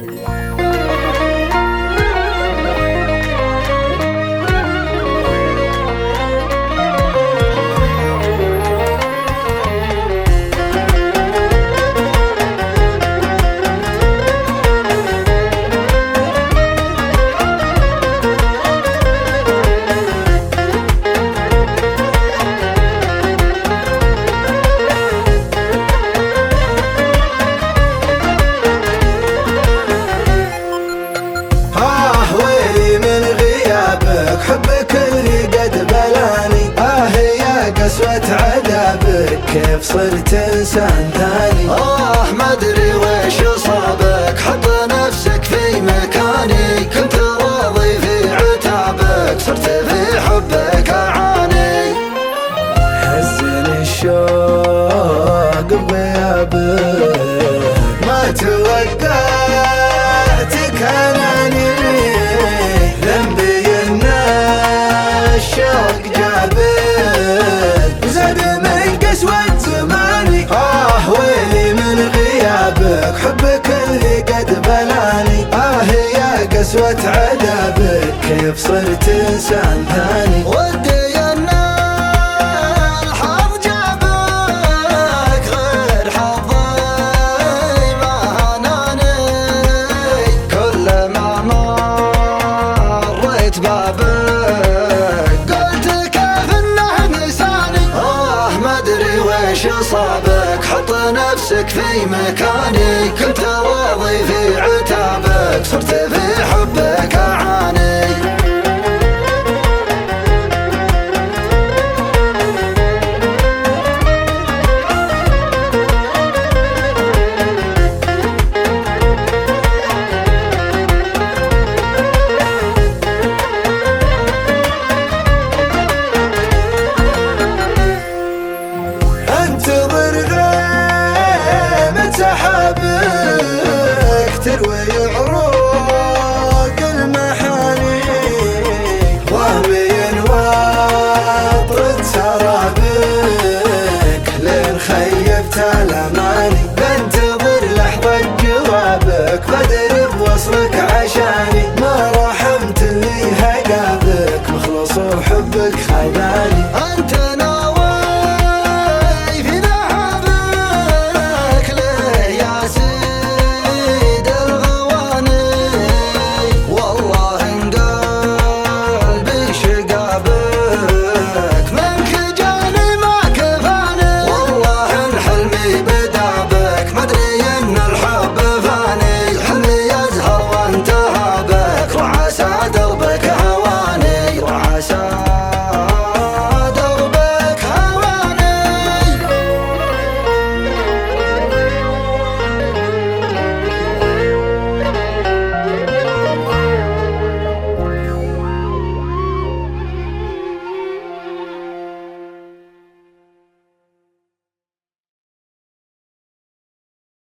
你。قسوة عذابك كيف صرت إنسان ثاني. آه ما أدري وش صابك حط نفسك في مكاني. كنت راضي في عتابك. صرت في حبك أعاني. حزن الشوق بغيابك ما توقعتك اناني ذنبي إن الشوق قسوة عذابك كيف صرت إنسان ثاني. ودي ان الحظ جابك غير حظي ما هناني كل ما مريت بابك قلت كيف إنه نساني آه ما أدري وش صابك حط نفسك في مكاني. كنت راضي في عتابك. صرت في حبك تروي عروق المحانيك ومن واطرد سرابك لين خيبت الأماني. بنتظر لحظة جوابك بدر بوصلك عشاني. ما رحمت اللي هقابك مخلص وحبك خذاني. أنت